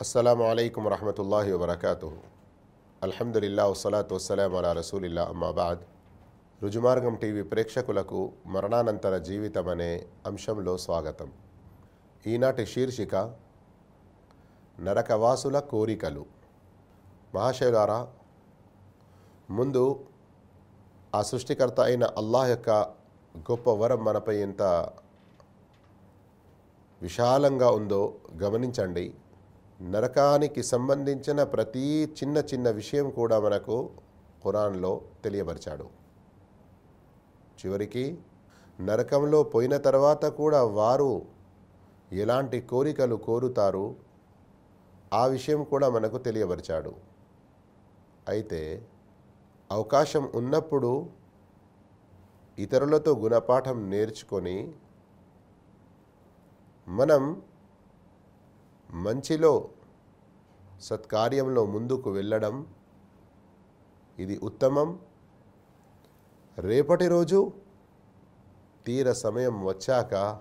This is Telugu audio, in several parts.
అస్సలం అయికం వరహమతుల్లా వబర్కాతు అల్హమ్దుల్లా వసలాత్ వసలాం అలా రసూలిల్లా అమ్మాబాద్ రుజుమార్గం టీవీ ప్రేక్షకులకు మరణానంతర జీవితం అనే అంశంలో స్వాగతం. ఈనాటి శీర్షిక నరకవాసుల కోరికలు. మహాశయులారా ముందు ఆ సృష్టికర్త అయిన అల్లాహ్ యొక్క గొప్ప వరం మనపై ఎంత విశాలంగా ఉందో గమనించండి. నరకానికి సంబంధించిన ప్రతి చిన్న చిన్న విషయం కూడా మనకు ఖురాన్లో తెలియపరిచాడు. చివరికి నరకంలో పోయిన తర్వాత కూడా వారు ఎలాంటి కోరికలు కోరుతారు ఆ విషయం కూడా మనకు తెలియపరిచాడు. అయితే అవకాశం ఉన్నప్పుడు ఇతరులతో గుణపాఠం నేర్చుకొని మనం మంచిలో సత్కార్యంలో ముందుకు వెళ్ళడం ఇది ఉత్తమం. రేపటి రోజు తీర సమయం వచ్చాక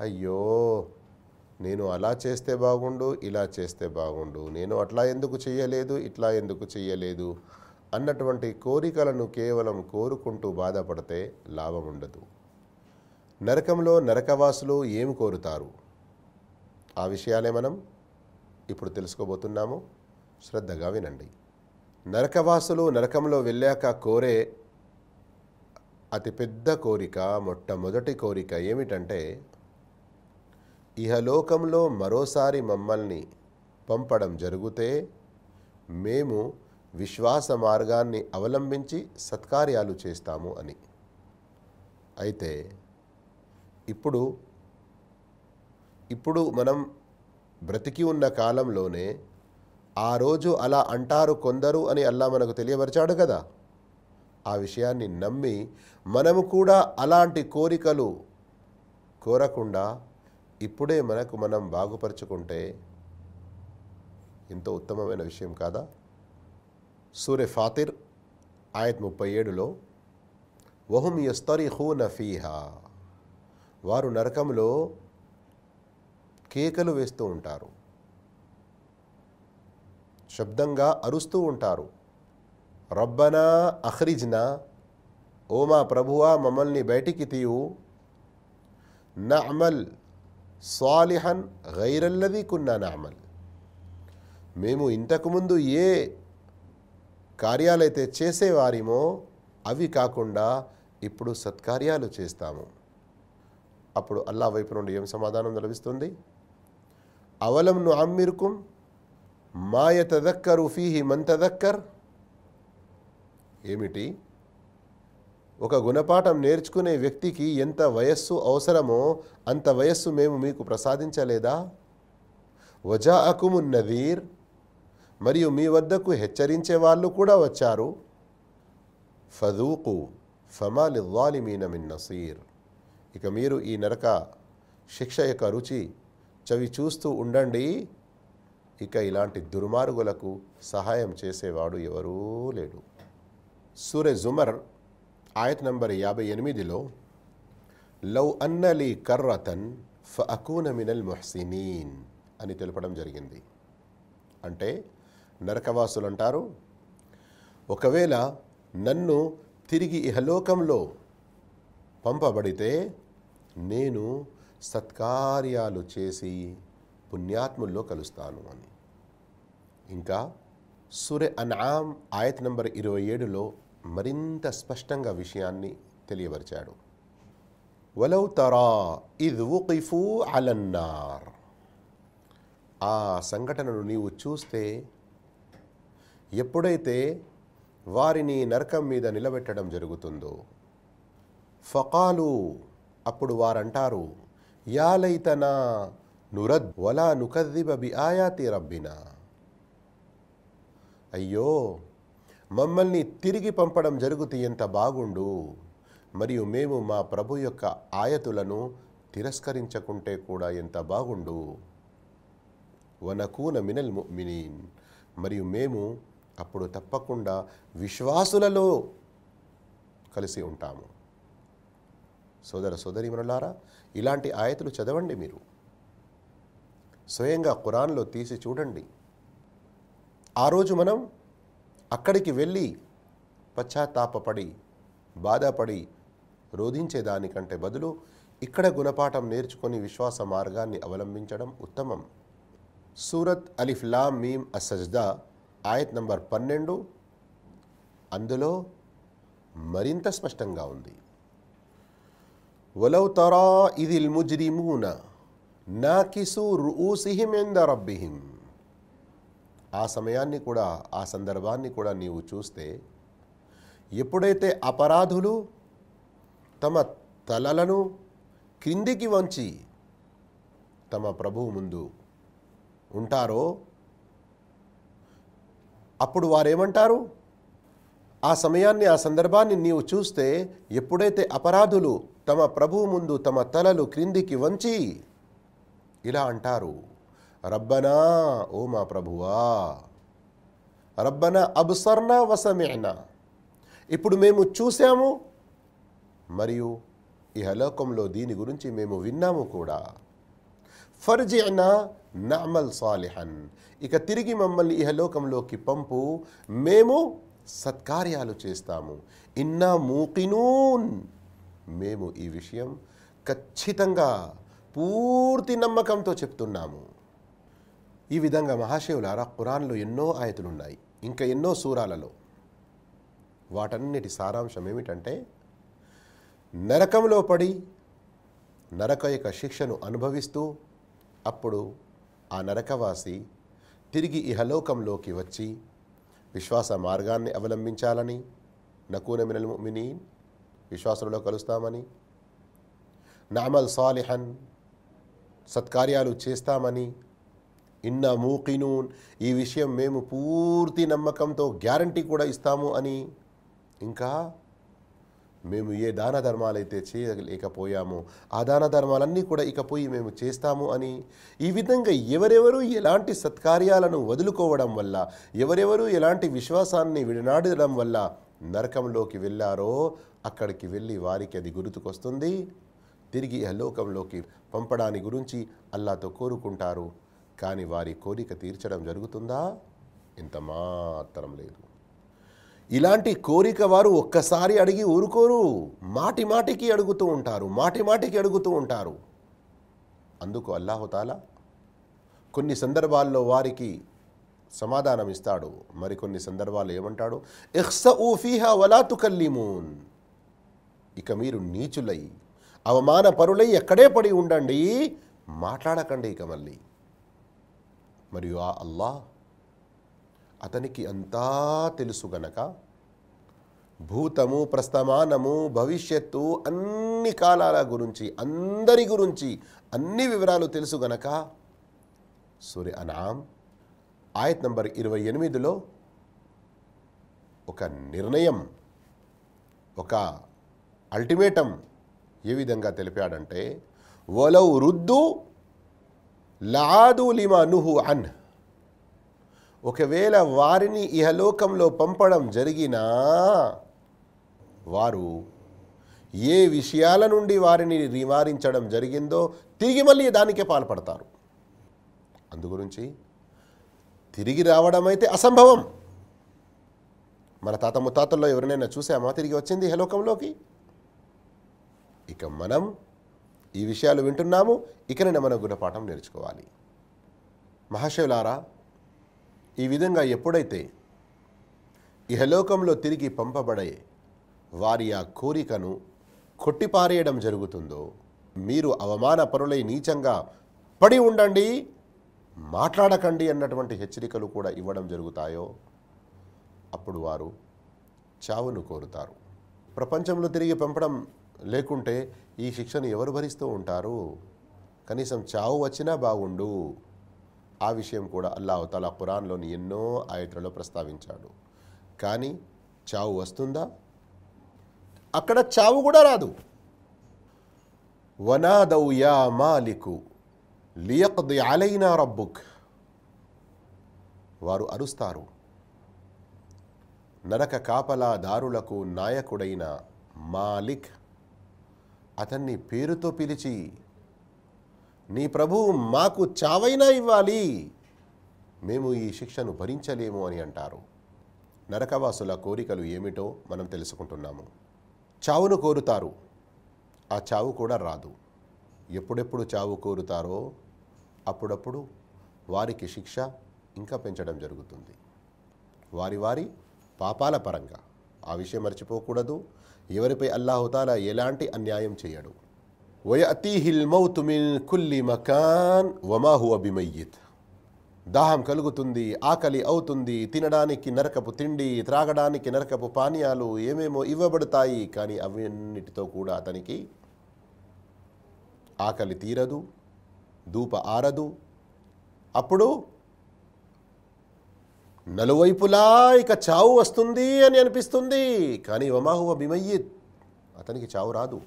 అయ్యో నేను అలా చేస్తే బాగుండు ఇలా చేస్తే బాగుండు నేను అట్లా ఎందుకు చేయలేదు ఇట్లా ఎందుకు చేయలేదు అన్నటువంటి కోరికలను కేవలం కోరుకుంటూ బాధపడితే లాభం ఉండదు. నరకంలో నరకవాసులు ఏం కోరుతారు? ఆ విషయాలే మనం ఇప్పుడు తెలుసుకోబోతున్నాము. శ్రద్ధగా వినండి. నరకవాసులు నరకంలో వెళ్ళాక కోరే అతిపెద్ద కోరిక మొట్టమొదటి కోరిక ఏమిటంటే ఇహలోకంలో మరోసారి మమ్మల్ని పంపడం జరిగితే మేము విశ్వాస మార్గాన్ని అవలంబించి సత్కార్యాలు చేస్తాము అని. అయితే ఇప్పుడు ఇప్పుడు మనం బ్రతికి ఉన్న కాలంలోనే ఆ రోజు అలా అంటారు కొందరు అని అల్లా మనకు తెలియపరిచాడు కదా. ఆ విషయాన్ని నమ్మి మనము కూడా అలాంటి కోరికలు కోరకుండా ఇప్పుడే మనకు మనం బాగుపరుచుకుంటే ఎంతో ఉత్తమమైన విషయం కాదా? సూర్య ఫాతిర్ ఆయత్ ముప్పై ఏడులో వహుం యస్తరి హూ నఫీహా వారు నరకంలో కేకలు వేస్తూ ఉంటారు. శబ్దంగా అరుస్తూ ఉంటారు. రబ్బనా అఖ్రిజ్నా ఓ మా ప్రభువా మమ్మల్ని బయటికి తీయు. నమల్ సాలిహన్ గైరల్లది కున్నా నఅమల్. మేము ఇంతకుముందు ఏ కార్యాలైతే చేసేవారిమో అవి కాకుండా ఇప్పుడు సత్కార్యాలు చేస్తాము. అప్పుడు అల్లా వైపు నుండి ఏం సమాధానం లభిస్తుంది? అవలంను అమ్మిరుకుం మాయ తదక్కరు ఫీహి మన్ తదక్కర్ ఏమిటి? ఒక గుణపాఠం నేర్చుకునే వ్యక్తికి ఎంత వయస్సు అవసరమో అంత వయస్సు మేము మీకు ప్రసాదించలేదా? వజా అకుము నదీర్. మరియు మీ వద్దకు హెచ్చరించే వాళ్ళు కూడా వచ్చారు. ఫదూకు ఫమాలి వాలిమీన మిన్ నసీర్. ఇక మీరు ఈ నరక శిక్ష యొక్క రుచి చవి చూస్తూ ఉండండి. ఇక ఇలాంటి దుర్మార్గులకు సహాయం చేసేవాడు ఎవరూ లేడు. సూర్య జుమర్ ఆయత్ నంబర్ యాభై ఎనిమిదిలో లవ్ అన్నలి కర్రతన్ ఫ అకూనమినల్ మొహసినీన్ అని తెలపడం జరిగింది. అంటే నరకవాసులు అంటారు ఒకవేళ నన్ను తిరిగి ఇహలోకంలో పంపబడితే నేను సత్కార్యాలు చేసి పుణ్యాత్ముల్లో కలుస్తాను అని. ఇంకా సూర్య అన్ఆమ్ ఆయత్ నంబర్ ఇరవై ఏడులో మరింత స్పష్టంగా విషయాన్ని తెలియపరిచాడు. వలౌ తరా ఇద్ ఉకిఫూ అలన్నార్ ఆ సంఘటనను నీవు చూస్తే ఎప్పుడైతే వారిని నరకం మీద నిలబెట్టడం జరుగుతుందో ఫకాలు అప్పుడు వారంటారు యాలైతనా నురద్ వలా నుకద్దిబ బి ఆయాతి రబ్బినా. అయ్యో మమ్మల్ని తిరిగి పంపడం జరుగుతూ ఎంత బాగుండు. మరియు మేము మా ప్రభు యొక్క ఆయతులను తిరస్కరించకుంటే కూడా ఎంత బాగుండు. వనకూన మినల్ మినీన్ మరియు మేము అప్పుడు తప్పకుండా విశ్వాసులలో కలిసి ఉంటాము. సోదర సోదరీమణులారా ఇలాంటి ఆయతులు చదవండి మీరు. స్వయంగా ఖురాన్లో తీసి చూడండి. ఆ రోజు మనం అక్కడికి వెళ్ళి పశ్చాత్తాపపడి బాధపడి రోధించేదానికంటే బదులు ఇక్కడ గుణపాఠం నేర్చుకొని విశ్వాస మార్గాన్ని అవలంబించడం ఉత్తమం. సూరత్ అలిఫ్లాం మీమ్ అసజ్దా ఆయత్ నంబర్ పన్నెండు. అందులో మరింత స్పష్టంగా ఉంది. వలౌ తరా ఇదిల్ ముజ్రిమూన నాకిసు రుఊసిహిం ఎంద రబ్బిహిం ఆ సమయాన్ని కూడా ఆ సందర్భాన్ని కూడా నీవు చూస్తే ఎప్పుడైతే అపరాధులు తమ తలలను క్రిందికి వంచి తమ ప్రభువు ముందు ఉంటారో అప్పుడు వారేమంటారు? ఆ సమయాన్ని ఆ సందర్భాన్ని నీవు చూస్తే ఎప్పుడైతే అపరాధులు తమ ప్రభువు ముందు తమ తలలు క్రిందికి వంచి ఇలా అంటారు. రబ్బనా ఓ మా ప్రభువా రబ్బనా అబ్సర్నా వసమేనా. ఇప్పుడు మేము చూసాము మరియు ఇహలోకంలో దీని గురించి మేము విన్నాము కూడా. ఫర్జి అయినా నమల్ సాలిహన్. ఇక తిరిగి మమ్మల్ని ఇహలోకంలోకి పంపు. మేము సత్కార్యాలు చేస్తాము. ఇన్నా మూకినూన్. మేము ఈ విషయం ఖచ్చితంగా పూర్తి నమ్మకంతో చెప్తున్నాము. ఈ విధంగా మహాశివులారా ఖురాన్లో ఎన్నో ఆయతులున్నాయి ఇంకా ఎన్నో సూరాలలో. వాటన్నిటి సారాంశం ఏమిటంటే నరకంలో పడి నరక యొక్క శిక్షను అనుభవిస్తూ అప్పుడు ఆ నరకవాసి తిరిగి ఇహలోకంలోకి వచ్చి విశ్వాస మార్గాన్ని అవలంబించాలని నకూన మినల్ ముమినీన్ విశ్వాసంలో కలుస్తామని నామల్ సాలిహన్ సత్కార్యాలు చేస్తామని ఇన్న మూకినూన్ ఈ విషయం మేము పూర్తి నమ్మకంతో గ్యారంటీ కూడా ఇస్తాము అని ఇంకా మేము ఏ దాన ధర్మాలైతే చేయలేకపోయామో ఆ దాన ధర్మాలన్నీ కూడా ఇకపోయి మేము చేస్తాము అని ఈ విధంగా ఎవరెవరు ఎలాంటి సత్కార్యాలను వదులుకోవడం వల్ల ఎవరెవరు ఎలాంటి విశ్వాసాన్ని విడనాడడం వల్ల నరకంలోకి వెళ్ళారో అక్కడికి వెళ్ళి వారికి అది గుర్తుకొస్తుంది. తిరిగి అలోకంలోకి పంపడాని గురించి అల్లాతో కోరుకుంటారు. కానీ వారి కోరిక తీర్చడం జరుగుతుందా? ఇంత మాత్రం లేదు. ఇలాంటి కోరిక వారు ఒక్కసారి అడిగి ఊరుకోరు. మాటి మాటికి అడుగుతూ ఉంటారు. మాటి మాటికి అడుగుతూ ఉంటారు. అందుకు అల్లాహుతాలా కొన్ని సందర్భాల్లో వారికి సమాధానం ఇస్తాడు మరికొన్ని సందర్భాలు ఏమంటాడు? ఎక్స ఊఫీహా వలా తుకల్లిమూన్. ఇక మీరు నీచులై అవమాన పరులై ఎక్కడే పడి ఉండండి మాట్లాడకండి ఇక మళ్ళీ. మరియు ఆ అల్లా అతనికి అంతా తెలుసు గనక భూతము ప్రస్తమానము భవిష్యత్తు అన్ని కాలాల గురించి అందరి గురించి అన్ని వివరాలు తెలుసు గనక సూర్య అనాం ఆయత్ నంబర్ ఇరవై ఎనిమిదిలో ఒక నిర్ణయం ఒక అల్టిమేటం ఏ విధంగా తెలిపాడంటే వలౌ రుద్దు లాదు లిమా నుహు అన్. ఒకవేళ వారిని ఇహలోకంలో పంపడం జరిగినా వారు ఏ విషయాల నుండి వారిని నివారించడం జరిగిందో తిరిగి మళ్ళీ దానికే పాల్పడతారు. అందుగురించి తిరిగి రావడం అయితే అసంభవం. మన తాత ముత్తాతల్లో ఎవరినైనా చూసామా? తిరిగి వచ్చింది హలోకంలోకి ఇక మనం ఈ విషయాలు వింటున్నాము. ఇకనైనా మన గుణపాఠం నేర్చుకోవాలి. మహాశివులారా ఈ విధంగా ఎప్పుడైతే ఇహలోకంలో తిరిగి పంపబడే వారి ఆ కోరికను కొట్టిపారేయడం జరుగుతుందో మీరు అవమాన పరులై నీచంగా పడి ఉండండి. మాట్లాడకండి అన్నటువంటి హెచ్చరికలు కూడా ఇవ్వడం జరుగుతాయో? అప్పుడు వారు చావును కోరుతారు. ప్రపంచంలో తిరిగి పంపడం లేకుంటే ఈ శిక్షను ఎవరు భరిస్తూ ఉంటారు? కనీసం చావు వచ్చినా బాగుండు. ఆ విషయం కూడా అల్లాహ్ తలా ఖురాన్లోని ఎన్నో ఆయతులలో ప్రస్తావించాడు. కానీ చావు వస్తుందా? అక్కడ చావు కూడా రాదు. వనాదౌ యా మాలికు. లియక్ది అలైనా రబ్బుక్. వారు అరుస్తారు. నరక కాపలాదారులకు నాయకుడైన మాలిక్ అతన్ని పేరుతో పిలిచి నీ ప్రభువు మాకు చావైనా ఇవ్వాలి. మేము ఈ శిక్షను భరించలేము అని అంటారు. నరకవాసుల కోరికలు ఏమిటో మనం తెలుసుకుంటున్నాము. చావును కోరుతారు. ఆ చావు కూడా రాదు. ఎప్పుడెప్పుడు చావు కోరుతారో అప్పుడప్పుడు వారికి శిక్ష ఇంకా పెంచడం జరుగుతుంది. వారి వారి పాపాల పరంగా ఆ విషయం మర్చిపోకూడదు. ఎవరిపై అల్లాహుతాలా ఎలాంటి అన్యాయం చేయడు. వయతీహిల్ మౌతు మిన్ కుల్లి మకాన్ వమా బిమయ్యిత్. దాహం కలుగుతుంది ఆకలి అవుతుంది తినడానికి నరకపు తిండి త్రాగడానికి నరకపు పానీయాలు ఏమేమో ఇవ్వబడతాయి కానీ అవన్నిటితో కూడా అతనికి ఆకలి తీరదు. దూప ఆరదు. అప్పుడు నలువైపులా ఇక చావు వస్తుంది అని అనిపిస్తుంది. కానీ వమాహువ బిమయ్యిత్ అతనికి చావు రాదు.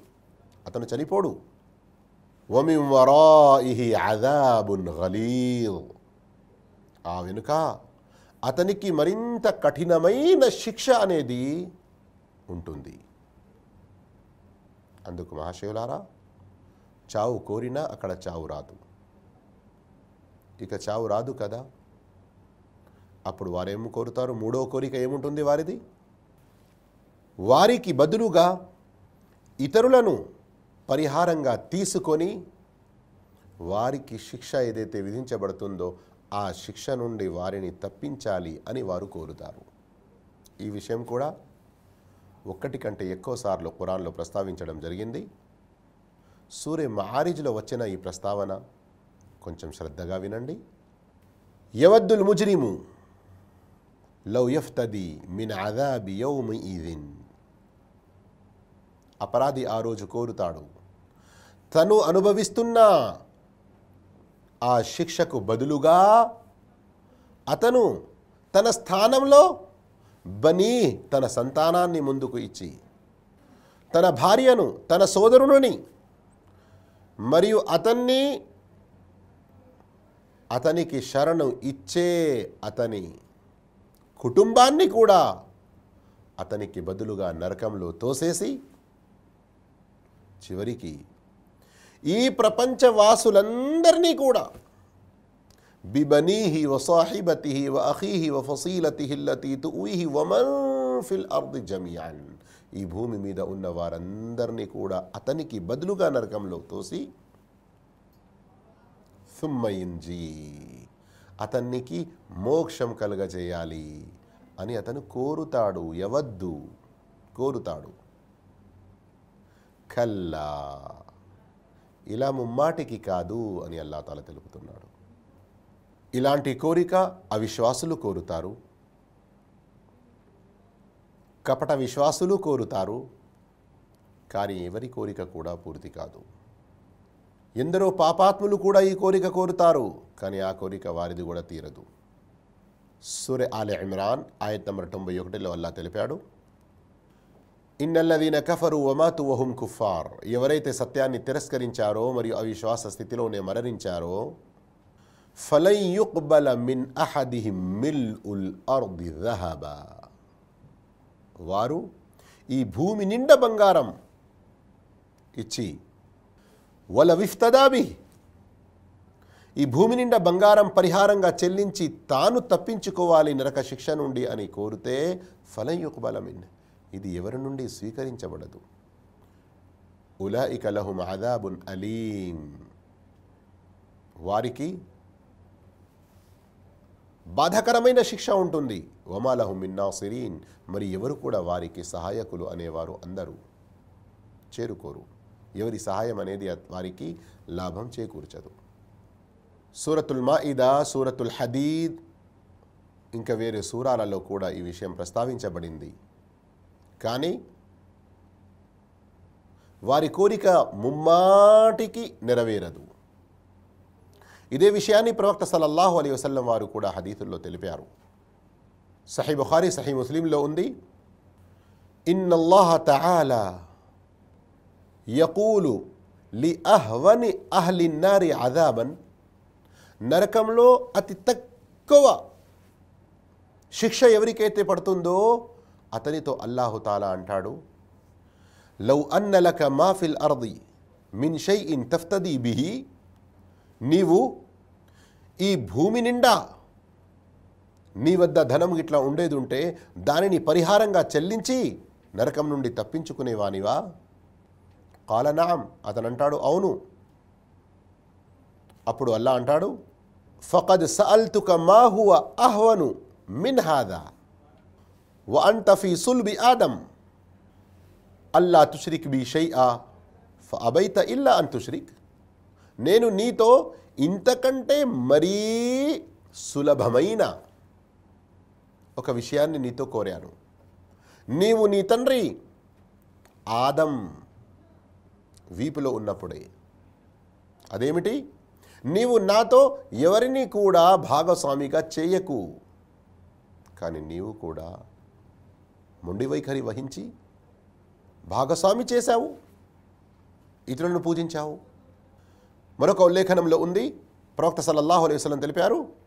అతను చనిపోడు. వమిం వరాయిహి అదాబున్ గలీద్ ఆ వెనుక అతనికి మరింత కఠినమైన శిక్ష అనేది ఉంటుంది. అందుకు మహాశివులారా చావు కోరినా అక్కడ చావు రాదు. ఇక చావు రాదు కదా? అప్పుడు వారేం కోరుతారు? మూడో కోరిక ఏముంటుంది వారిది? వారికి బదులుగా ఇతరులను పరిహారంగా తీసుకొని వారికి శిక్ష ఏదైతే విధించబడుతుందో ఆ శిక్ష నుండి వారిని తప్పించాలి అని వారు కోరుతారు. ఈ విషయం కూడా ఒక్కటి కంటే ఎక్కువ సార్లు ప్రస్తావించడం జరిగింది. సూర్య మహారిజ్లో వచ్చిన ఈ ప్రస్తావన కొంచెం శ్రద్ధగా వినండి. యవద్దుల్ ముజ్రిము లవ్ యఫ్తది మిన్ అదాబి యౌమి ఈదిన్ అపరాధి ఆ రోజు కోరుతాడు. తను అనుభవిస్తున్న ఆ శిక్షకు బదులుగా అతను తన స్థానంలో బనీ తన సంతానాన్ని ముందుకు ఇచ్చి తన భార్యను తన సోదరుని మరియు అతన్ని అతనికి శరణు ఇచ్చే అతని కుటుంబాన్ని కూడా అతనికి బదులుగా నరకంలో తోసేసి చివరికి ఈ ప్రపంచవాసులందరినీ కూడా బిబనీహి వసాహిబతిహి వ అఖీహి వ ఫసీలతిహి లతీ వమన్ ఫిల్ అర్ది జమియాన్. ఈ భూమి మీద ఉన్న వారందరినీ కూడా అతనికి బదులుగా నరకంలో తోసి సుమ్మయింజీ అతనికి మోక్షం కలుగజేయాలి అని అతను కోరుతాడు ఎవద్దు కోరుతాడు. కల్లా ఇలా ముమ్మాటికి కాదు అని అల్లా తెలుపుతున్నాడు. ఇలాంటి కోరిక అవిశ్వాసులు కోరుతారు. కపట విశ్వాసులు కోరుతారు కానీ ఎవరి కోరిక కూడా పూర్తి కాదు. ఎందరో పాపాత్ములు కూడా ఈ కోరిక కోరుతారు కానీ ఆ కోరిక వారిది కూడా తీరదు. సూర్య ఆలె ఇమ్రాన్ ఆయత్ నంబర్ తొంభై ఒకటిలో అల్లా తెలిపాడు ఇన్నల్లదీన కఫరు వమాతు వహుం కుఫార్ ఎవరైతే సత్యాన్ని తిరస్కరించారో మరియు అవిశ్వాస స్థితిలోనే మరణించారో ఫలై యుక్బల మిన్ అహదిహి మిల్ ఉల్ అర్ది రహబా వారు ఈ భూమి నిండా బంగారం ఇచ్చి వల విఫ్తదాబి ఈ భూమి నిండా బంగారం పరిహారంగా చెల్లించి తాను తప్పించుకోవాలి నరక శిక్ష నుండి అని కోరితే ఫలం యుక్బలమిన్ ఇది ఎవరి నుండి స్వీకరించబడదు? ఉలాయిక లహుం అదాబున్ అలీం. వారికి బాధాకరమైన శిక్ష ఉంటుంది. వమాలహు మిన్నాసిరీన్ మరి ఎవరు కూడా వారికి సహాయకులు అనేవారు అందరూ చేరుకోరు. ఎవరి సహాయం అనేది వారికి లాభం చేకూర్చదు. సూరతుల్ మాయిదా సూరతుల్ హదీద్. ఇంకా వేరే సూరాలలో కూడా ఈ విషయం ప్రస్తావించబడింది. కానీ వారి కోరిక ముమ్మాటికి నెరవేరదు. ఇదే విషయాన్ని ప్రవక్త సలల్లాహు అలీ వసల్లం వారు కూడా హదీతుల్లో తెలిపారు. సహీ బుఖారీ సహీ ముస్లింలో ఉంది ఇన్నల్లాహ తఆలా యకూలు లి అహ్వని అహ్లి నారి అదాబన్ నరకంలో అతి తక్కువ శిక్ష ఎవరికైతే పడుతుందో అతనితో అల్లాహుతాలా అంటాడు లవ్ అన్నలక మాఫిల్ అర్ది మిన్ షై ఇన్ తఫ్తదీ బిహి నీవు ఈ భూమి నిండా నీ వద్ద ధనం ఇట్లా ఉండేది ఉంటే దానిని పరిహారంగా చెల్లించి నరకం నుండి తప్పించుకునేవానివా? కాలనాం అతను అంటాడు అవును. అప్పుడు అల్లా అంటాడు ఫకద్ సఅల్తుక మాహువ అహ్వను మిన్హాదా వ అంతఫీ సుల్బి ఆదం అల్లా తుష్రిక్ బి ఆ ఫ అబైత ఇల్లా అన్ తుష్రిక్. నేను నీతో ఇంతకంటే మరీ సులభమైన ఒక విషయాన్ని నీతో కోరాను. నీవు నీ తండ్రి ఆదం వీపులో ఉన్నప్పుడే. అదేమిటి? నీవు నాతో ఎవరిని కూడా భాగస్వామిగా చేయకు. కానీ నీవు కూడా మొండి వైఖరి వహించి భాగస్వామి చేశావు. ఇతరులను పూజించావు. మరొక ఉల్లేఖనంలో ఉంది. ప్రవక్త సల్లల్లాహు అలైవలం తెలిపారు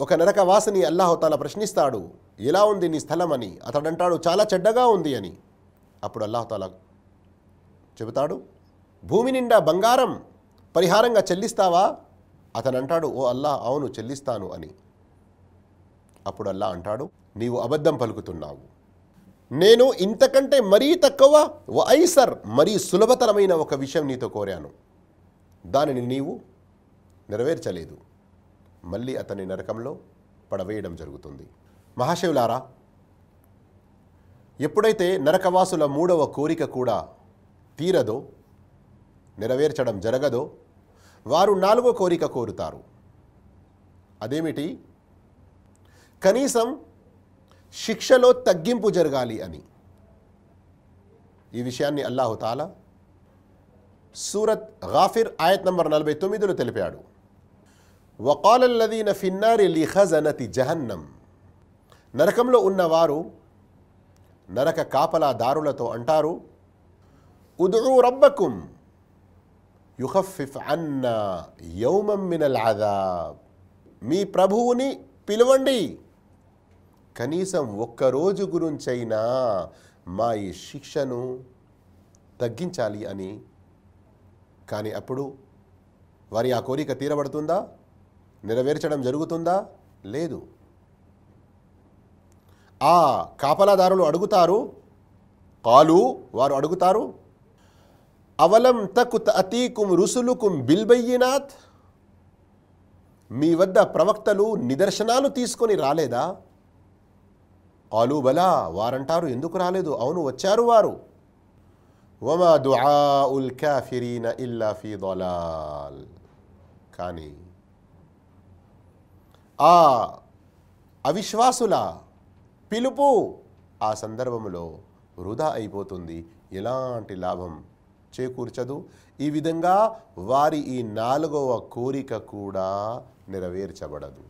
ఒక నరక వాసని అల్లాహుతాల ప్రశ్నిస్తాడు ఎలా ఉంది నీ స్థలం? అని. అతడంటాడు చాలా చెడ్డగా ఉంది అని. అప్పుడు అల్లాహుతాల చెబుతాడు భూమి నిండా బంగారం పరిహారంగా చెల్లిస్తావా? అతను అంటాడు ఓ అల్లా అవును చెల్లిస్తాను అని. అప్పుడు అల్లా అంటాడు నీవు అబద్ధం పలుకుతున్నావు. నేను ఇంతకంటే మరీ తక్కువ వైసర్ మరీ సులభతరమైన ఒక విషయం నీతో కోరాను. దానిని నీవు నెరవేర్చలేదు. మళ్ళీ అతని నరకంలో పడవేయడం జరుగుతుంది. మహాశివులారా ఎప్పుడైతే నరకవాసుల మూడవ కోరిక కూడా తీరదో నెరవేర్చడం జరగదో వారు నాలుగో కోరిక కోరుతారు. అదేమిటి? కనీసం శిక్షలో తగ్గింపు జరగాలి అని. ఈ విషయాన్ని అల్లాహుతాలా సూరత్ గాఫిర్ ఆయత్ నంబర్ నలభై తొమ్మిదిలో తెలిపాడు. వకాలల్లదీన ఫిన్నారి లిఖజనతి జహన్నం నరకంలో ఉన్నవారు నరక కాపలాదారులతో అంటారు ఉదురు రబ్బకుం యుహఫిఫ్ అన్నా యౌమం మినల్ అదాబ్ మీ ప్రభువుని పిలవండి. కనీసం ఒక్కరోజు గురించైనా మా ఈ శిక్షను తగ్గించాలి అని. కానీ అప్పుడు వారి ఆ కోరిక తీరబడుతుందా? నెరవేర్చడం జరుగుతుందా? లేదు. ఆ కాపలాదారులు అడుగుతారు? కాలు వారు అడుగుతారు? అవలం తకు అతీకుం రుసులుకుం బిల్బయ్యినాథ్ మీ వద్ద ప్రవక్తలు నిదర్శనాలు తీసుకొని రాలేదా? కాలు బలా వారంటారు ఎందుకు రాలేదు? అవును వచ్చారు వారు. వమా దుఆఉల్ కాఫిరీన ఇల్లా ఫీ దలాల్ కానీ ఆ అవిశ్వాసుల పిలుపు ఆ సందర్భంలో వృధా అయిపోతుంది. ఎలాంటి లాభం చేకూర్చదు. ఈ విధంగా వారి ఈ నాలుగవ కోరిక కూడా నెరవేర్చబడదు.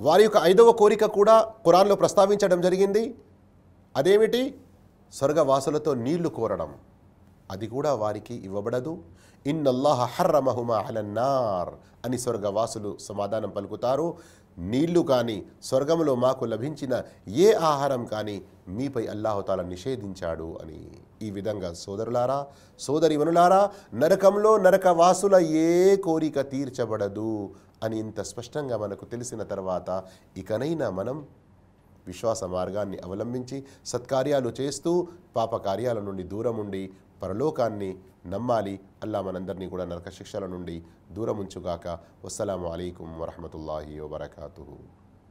వారి యొక్క ఐదవ కోరిక కూడా కురాన్లో ప్రస్తావించడం జరిగింది. అదేమిటి? స్వర్గవాసులతో నీళ్ళు కోరడం. అది కూడా వారికి ఇవ్వబడదు. ఇన్నల్లాహ హర్రమహుమా అలన్నార్ అని స్వర్గవాసులు సమాధానం పలుకుతారు. నీళ్ళు కానీ స్వర్గంలో మాకు లభించిన ఏ ఆహారం కానీ మీపై అల్లాహుతాల నిషేధించాడు అని. ఈ విధంగా సోదరులారా సోదరివనులారా నరకంలో నరకవాసుల ఏ కోరిక తీర్చబడదు అని ఇంత స్పష్టంగా మనకు తెలిసిన తర్వాత ఇకనైనా మనం విశ్వాస మార్గాన్ని అవలంబించి సత్కార్యాలు చేస్తూ పాపకార్యాల నుండి దూరం ఉండి పరలోకాన్ని నమ్మాలి. అల్లా మనందరినీ కూడా నరక శిక్షల నుండి దూరం ఉంచుగాక వస్సలాము అలైకుం వరహమతుల్లాహి